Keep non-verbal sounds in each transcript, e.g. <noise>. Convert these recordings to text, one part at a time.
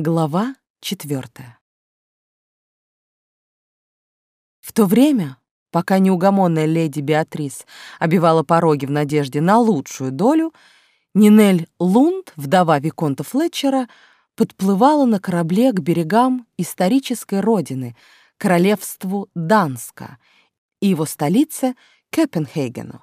Глава четвертая. В то время, пока неугомонная леди Беатрис обивала пороги в надежде на лучшую долю, Нинель Лунд, вдова Виконта Флетчера, подплывала на корабле к берегам исторической родины, королевству Данска и его столице Копенгагену.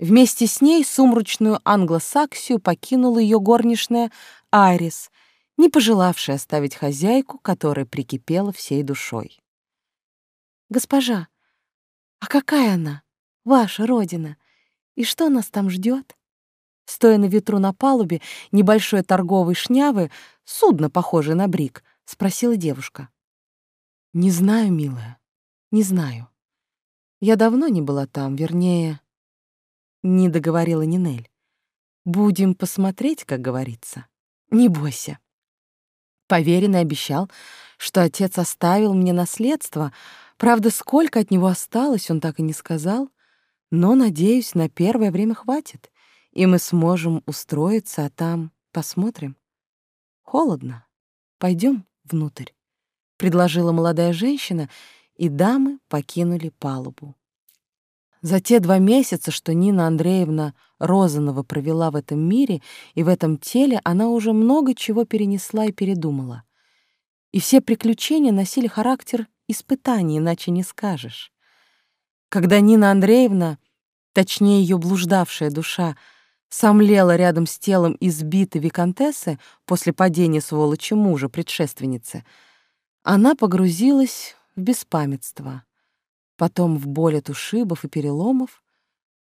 Вместе с ней сумрачную англосаксию покинула ее горничная Айрис, не пожелавшая оставить хозяйку, которая прикипела всей душой. «Госпожа, а какая она, ваша родина? И что нас там ждет? Стоя на ветру на палубе небольшой торговой шнявы, судно, похожее на брик, спросила девушка. «Не знаю, милая, не знаю. Я давно не была там, вернее...» Не договорила Нинель. «Будем посмотреть, как говорится. Не бойся. Поверенный обещал, что отец оставил мне наследство. Правда, сколько от него осталось, он так и не сказал. Но, надеюсь, на первое время хватит, и мы сможем устроиться, а там посмотрим. Холодно. Пойдем внутрь, — предложила молодая женщина, и дамы покинули палубу. За те два месяца, что Нина Андреевна Розанова провела в этом мире и в этом теле, она уже много чего перенесла и передумала. И все приключения носили характер испытаний, иначе не скажешь. Когда Нина Андреевна, точнее ее блуждавшая душа, сомлела рядом с телом избитой виконтессы после падения сволочи мужа, предшественницы, она погрузилась в беспамятство — потом в боль от ушибов и переломов,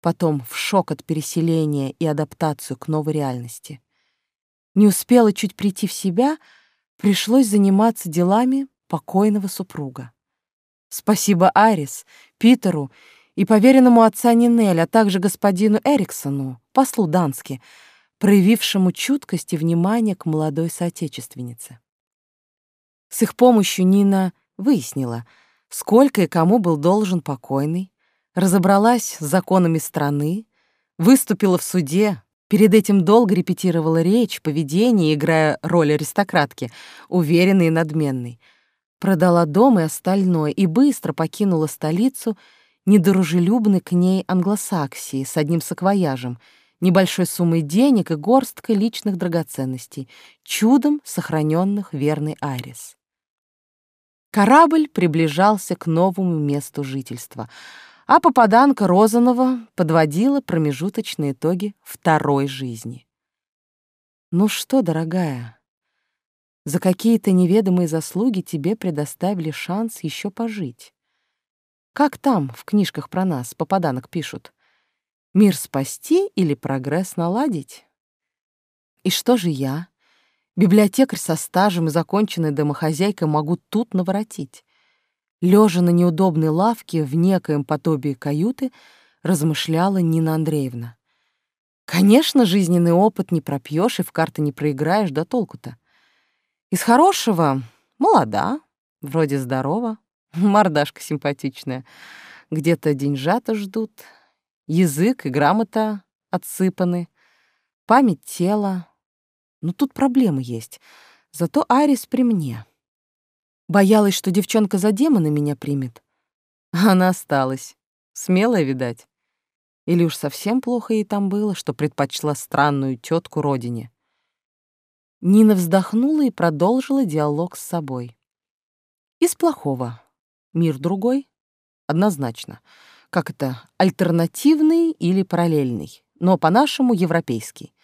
потом в шок от переселения и адаптацию к новой реальности. Не успела чуть прийти в себя, пришлось заниматься делами покойного супруга. Спасибо Арис, Питеру и поверенному отца Нинель, а также господину Эриксону, послу Дански, проявившему чуткость и внимание к молодой соотечественнице. С их помощью Нина выяснила — сколько и кому был должен покойный, разобралась с законами страны, выступила в суде, перед этим долго репетировала речь, поведение, играя роль аристократки, уверенной и надменной, продала дом и остальное и быстро покинула столицу, недружелюбной к ней англосаксии с одним саквояжем, небольшой суммой денег и горсткой личных драгоценностей, чудом сохраненных верной Айрис. Корабль приближался к новому месту жительства, а попаданка Розанова подводила промежуточные итоги второй жизни. «Ну что, дорогая, за какие-то неведомые заслуги тебе предоставили шанс еще пожить. Как там в книжках про нас попаданок пишут? Мир спасти или прогресс наладить? И что же я, Библиотекарь со стажем и законченной домохозяйкой могу тут наворотить. Лежа на неудобной лавке в некоем подобии каюты, размышляла Нина Андреевна. Конечно, жизненный опыт не пропьешь и в карты не проиграешь, да толку-то. Из хорошего — молода, вроде здорова, <laughs> мордашка симпатичная, где-то деньжата ждут, язык и грамота отсыпаны, память тела, но тут проблемы есть. Зато Арис при мне. Боялась, что девчонка за демона меня примет. Она осталась. Смелая, видать. Или уж совсем плохо ей там было, что предпочла странную тетку родине. Нина вздохнула и продолжила диалог с собой. Из плохого. Мир другой? Однозначно. Как это, альтернативный или параллельный, но по-нашему европейский.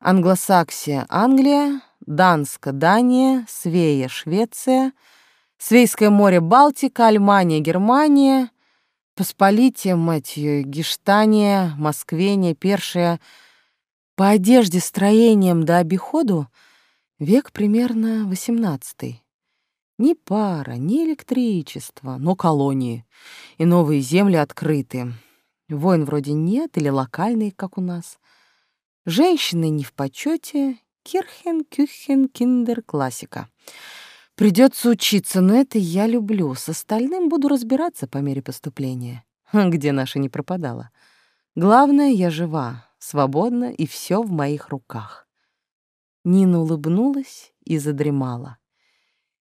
Англосаксия — Англия, Данска — Дания, Свея — Швеция, Свейское море — Балтика, Альмания — Германия, Посполитие, мать ее, Гештания, Москвения, Першия. По одежде, строениям да обиходу век примерно восемнадцатый. Ни пара, ни электричество, но колонии. И новые земли открыты. Войн вроде нет или локальные, как у нас — Женщины не в почете. Кирхен, Кюхен, Киндер, классика. Придется учиться, но это я люблю. С остальным буду разбираться по мере поступления. Где наша не пропадала. Главное, я жива, свободна, и все в моих руках. Нина улыбнулась и задремала.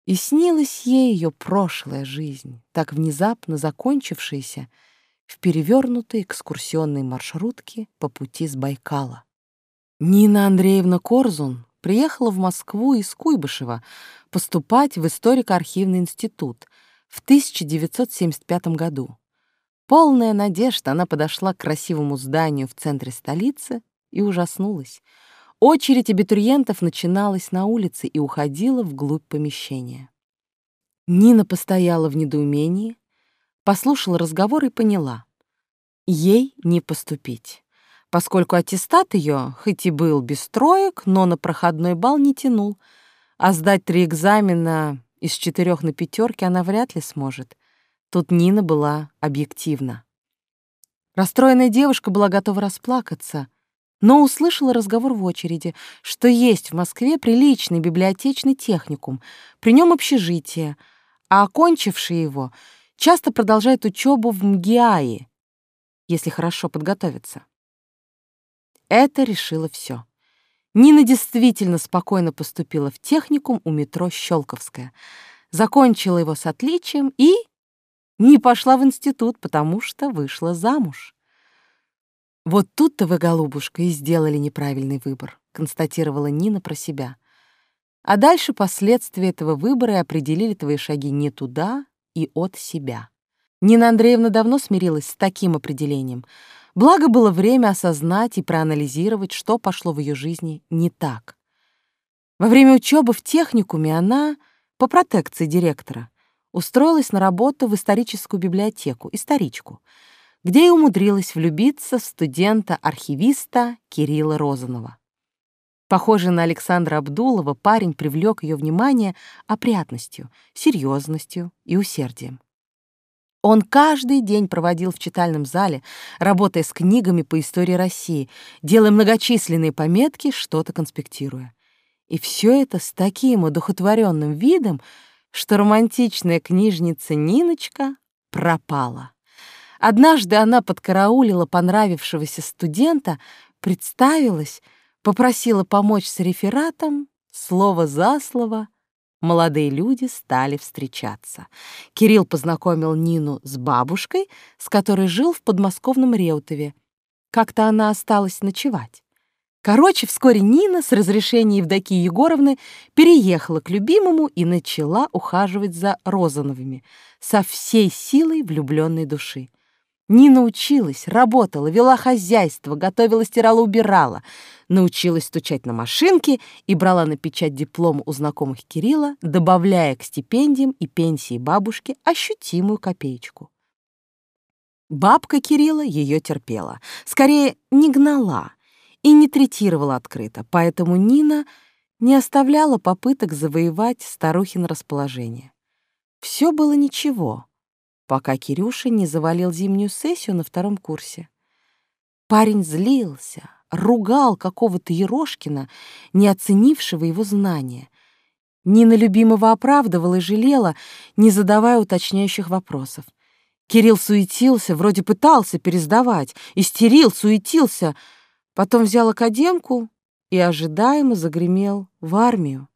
И снилась ей ее прошлая жизнь, так внезапно закончившаяся в перевернутой экскурсионной маршрутке по пути с Байкала. Нина Андреевна Корзун приехала в Москву из Куйбышева поступать в историко-архивный институт в 1975 году. Полная надежда, она подошла к красивому зданию в центре столицы и ужаснулась. Очередь абитуриентов начиналась на улице и уходила вглубь помещения. Нина постояла в недоумении, послушала разговор и поняла. Ей не поступить, поскольку аттестат ее, хоть и был без троек, но на проходной бал не тянул, а сдать три экзамена из четырех на пятерке она вряд ли сможет. Тут Нина была объективна. Расстроенная девушка была готова расплакаться — но услышала разговор в очереди, что есть в Москве приличный библиотечный техникум, при нем общежитие, а окончившие его часто продолжают учебу в МГИАИ, если хорошо подготовиться. Это решило все. Нина действительно спокойно поступила в техникум у метро Щелковская, закончила его с отличием и не пошла в институт, потому что вышла замуж. «Вот тут-то вы, голубушка, и сделали неправильный выбор», — констатировала Нина про себя. «А дальше последствия этого выбора и определили твои шаги не туда и от себя». Нина Андреевна давно смирилась с таким определением. Благо было время осознать и проанализировать, что пошло в ее жизни не так. Во время учебы в техникуме она, по протекции директора, устроилась на работу в историческую библиотеку, историчку — где и умудрилась влюбиться в студента-архивиста Кирилла Розанова. Похожий на Александра Абдулова, парень привлек ее внимание опрятностью, серьезностью и усердием. Он каждый день проводил в читальном зале, работая с книгами по истории России, делая многочисленные пометки, что-то конспектируя. И все это с таким одухотворенным видом, что романтичная книжница Ниночка пропала. Однажды она подкараулила понравившегося студента, представилась, попросила помочь с рефератом, слово за слово молодые люди стали встречаться. Кирилл познакомил Нину с бабушкой, с которой жил в подмосковном Реутове. Как-то она осталась ночевать. Короче, вскоре Нина с разрешения Евдокии Егоровны переехала к любимому и начала ухаживать за Розановыми со всей силой влюбленной души. Нина училась, работала, вела хозяйство, готовила, стирала, убирала, научилась стучать на машинке и брала на печать диплом у знакомых Кирилла, добавляя к стипендиям и пенсии бабушки ощутимую копеечку. Бабка Кирилла ее терпела, скорее не гнала и не третировала открыто, поэтому Нина не оставляла попыток завоевать старухин расположение. Все было ничего — пока Кирюша не завалил зимнюю сессию на втором курсе. Парень злился, ругал какого-то Ерошкина, не оценившего его знания. Нина любимого оправдывала и жалела, не задавая уточняющих вопросов. Кирилл суетился, вроде пытался пересдавать, истерил, суетился, потом взял академку и ожидаемо загремел в армию.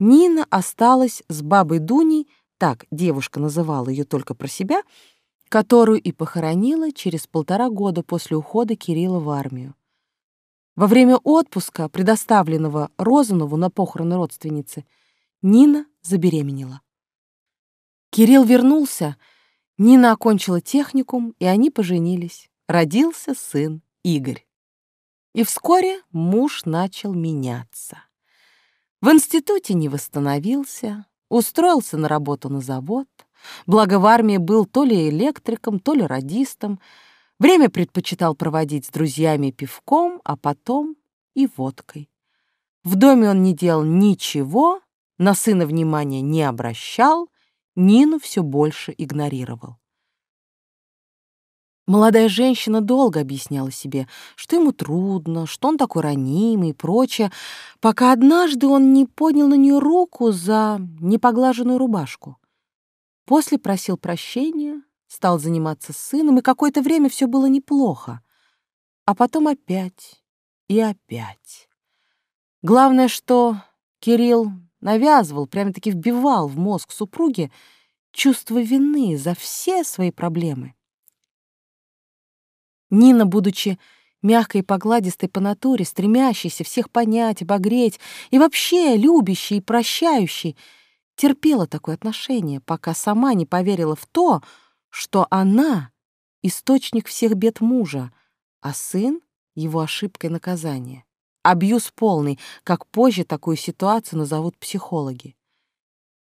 Нина осталась с бабой Дуней так девушка называла ее только про себя, которую и похоронила через полтора года после ухода Кирилла в армию. Во время отпуска, предоставленного Розанову на похороны родственницы, Нина забеременела. Кирилл вернулся, Нина окончила техникум, и они поженились. Родился сын Игорь. И вскоре муж начал меняться. В институте не восстановился, Устроился на работу на завод, благо в армии был то ли электриком, то ли радистом. Время предпочитал проводить с друзьями пивком, а потом и водкой. В доме он не делал ничего, на сына внимания не обращал, Нину все больше игнорировал. Молодая женщина долго объясняла себе, что ему трудно, что он такой ранимый и прочее, пока однажды он не поднял на нее руку за непоглаженную рубашку. После просил прощения, стал заниматься сыном, и какое-то время все было неплохо. А потом опять и опять. Главное, что Кирилл навязывал, прямо-таки вбивал в мозг супруги чувство вины за все свои проблемы. Нина, будучи мягкой и погладистой по натуре, стремящейся всех понять, обогреть и вообще любящей и прощающей, терпела такое отношение, пока сама не поверила в то, что она — источник всех бед мужа, а сын — его ошибкой наказания. Абьюз полный, как позже такую ситуацию назовут психологи.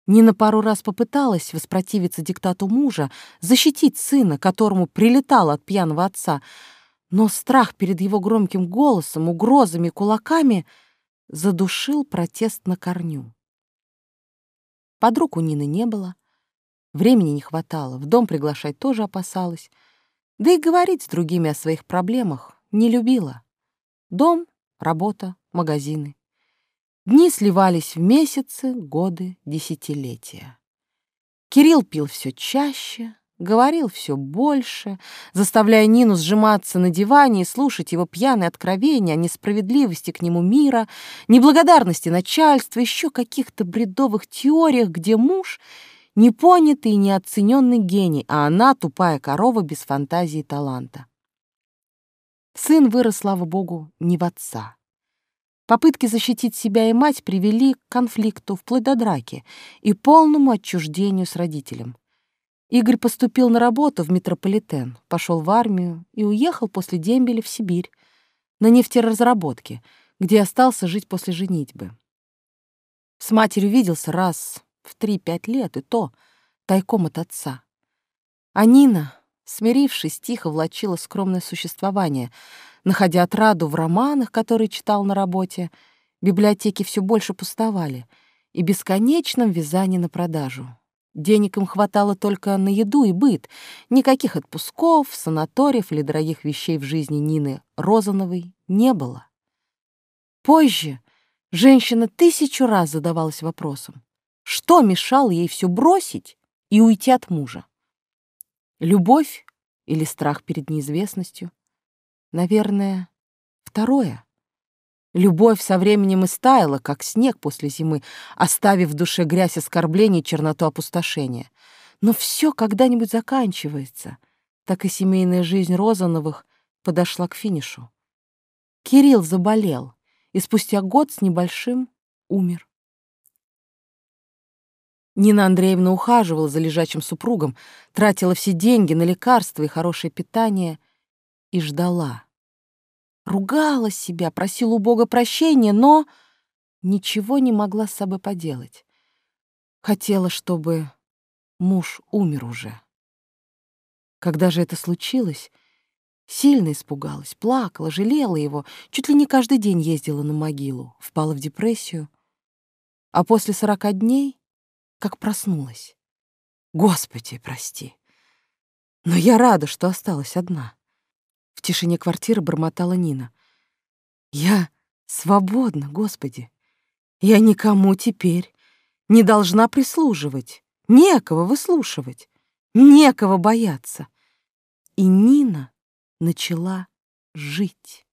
Нина пару раз попыталась воспротивиться диктату мужа, защитить сына, которому прилетало от пьяного отца, но страх перед его громким голосом, угрозами, кулаками задушил протест на корню. Подруг у Нины не было, времени не хватало, в дом приглашать тоже опасалась, да и говорить с другими о своих проблемах не любила. Дом, работа, магазины. Дни сливались в месяцы, годы, десятилетия. Кирилл пил все чаще, говорил все больше, заставляя Нину сжиматься на диване и слушать его пьяные откровения о несправедливости к нему мира, неблагодарности начальства, еще каких-то бредовых теориях, где муж — непонятый и неоцененный гений, а она — тупая корова без фантазии и таланта. Сын вырос, слава богу, не в отца. Попытки защитить себя и мать привели к конфликту, вплоть до драки и полному отчуждению с родителем. Игорь поступил на работу в метрополитен, пошел в армию и уехал после дембеля в Сибирь на нефтеразработке, где остался жить после женитьбы. С матерью виделся раз в три-пять лет, и то тайком от отца. А Нина, смирившись, тихо влачила скромное существование — находя отраду в романах, которые читал на работе, библиотеки все больше пустовали, и бесконечном вязании на продажу. Денег им хватало только на еду и быт, никаких отпусков, санаториев или дорогих вещей в жизни Нины Розановой не было. Позже женщина тысячу раз задавалась вопросом, что мешало ей все бросить и уйти от мужа? Любовь или страх перед неизвестностью? Наверное, второе. Любовь со временем истаяла, как снег после зимы, оставив в душе грязь оскорблений и черноту опустошения. Но все когда-нибудь заканчивается. Так и семейная жизнь Розановых подошла к финишу. Кирилл заболел и спустя год с небольшим умер. Нина Андреевна ухаживала за лежачим супругом, тратила все деньги на лекарства и хорошее питание и ждала. Ругала себя, просила у Бога прощения, но ничего не могла с собой поделать. Хотела, чтобы муж умер уже. Когда же это случилось, сильно испугалась, плакала, жалела его, чуть ли не каждый день ездила на могилу, впала в депрессию. А после сорока дней как проснулась. Господи, прости. Но я рада, что осталась одна. В тишине квартиры бормотала Нина. «Я свободна, Господи! Я никому теперь не должна прислуживать, некого выслушивать, некого бояться». И Нина начала жить.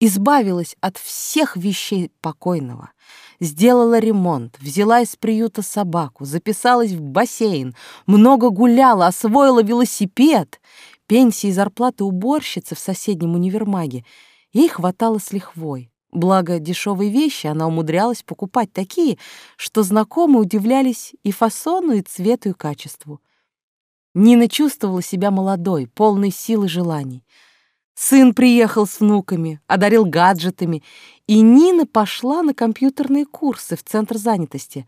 Избавилась от всех вещей покойного, сделала ремонт, взяла из приюта собаку, записалась в бассейн, много гуляла, освоила велосипед Пенсии и зарплаты уборщицы в соседнем универмаге ей хватало с лихвой. Благо, дешевые вещи она умудрялась покупать такие, что знакомые удивлялись и фасону, и цвету, и качеству. Нина чувствовала себя молодой, полной сил и желаний. Сын приехал с внуками, одарил гаджетами, и Нина пошла на компьютерные курсы в Центр занятости,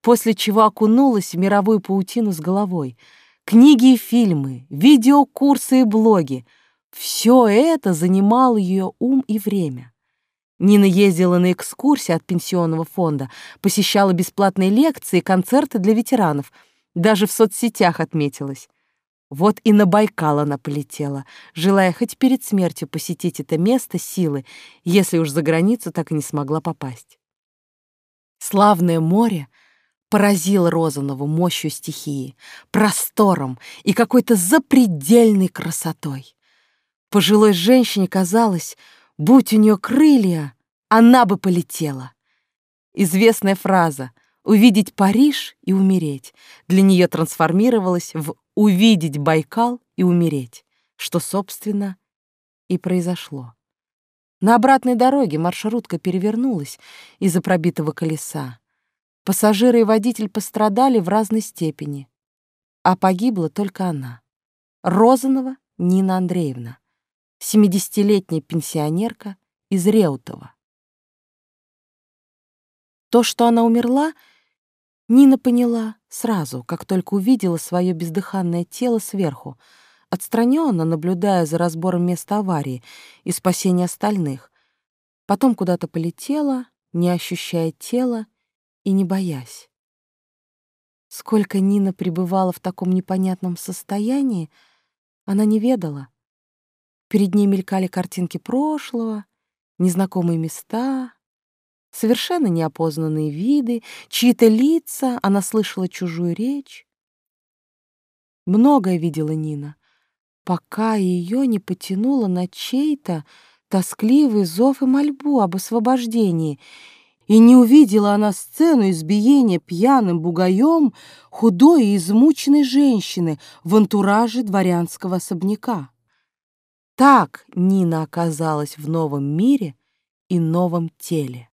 после чего окунулась в мировую паутину с головой — Книги и фильмы, видеокурсы и блоги — все это занимало ее ум и время. Нина ездила на экскурсии от пенсионного фонда, посещала бесплатные лекции и концерты для ветеранов, даже в соцсетях отметилась. Вот и на Байкал она полетела, желая хоть перед смертью посетить это место силы, если уж за границу так и не смогла попасть. Славное море — поразил Розанову мощью стихии, простором и какой-то запредельной красотой. Пожилой женщине казалось, будь у нее крылья, она бы полетела. Известная фраза «увидеть Париж и умереть» для нее трансформировалась в «увидеть Байкал и умереть», что, собственно, и произошло. На обратной дороге маршрутка перевернулась из-за пробитого колеса. Пассажиры и водитель пострадали в разной степени, а погибла только она. Розанова Нина Андреевна, 70-летняя пенсионерка из Реутова. То, что она умерла, Нина поняла сразу, как только увидела свое бездыханное тело сверху, отстраненно наблюдая за разбором места аварии и спасения остальных. Потом куда-то полетела, не ощущая тела и не боясь. Сколько Нина пребывала в таком непонятном состоянии, она не ведала. Перед ней мелькали картинки прошлого, незнакомые места, совершенно неопознанные виды, чьи-то лица, она слышала чужую речь. Многое видела Нина, пока ее не потянуло на чей-то тоскливый зов и мольбу об освобождении, и не увидела она сцену избиения пьяным бугаем худой и измученной женщины в антураже дворянского особняка. Так Нина оказалась в новом мире и новом теле.